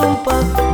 sumpah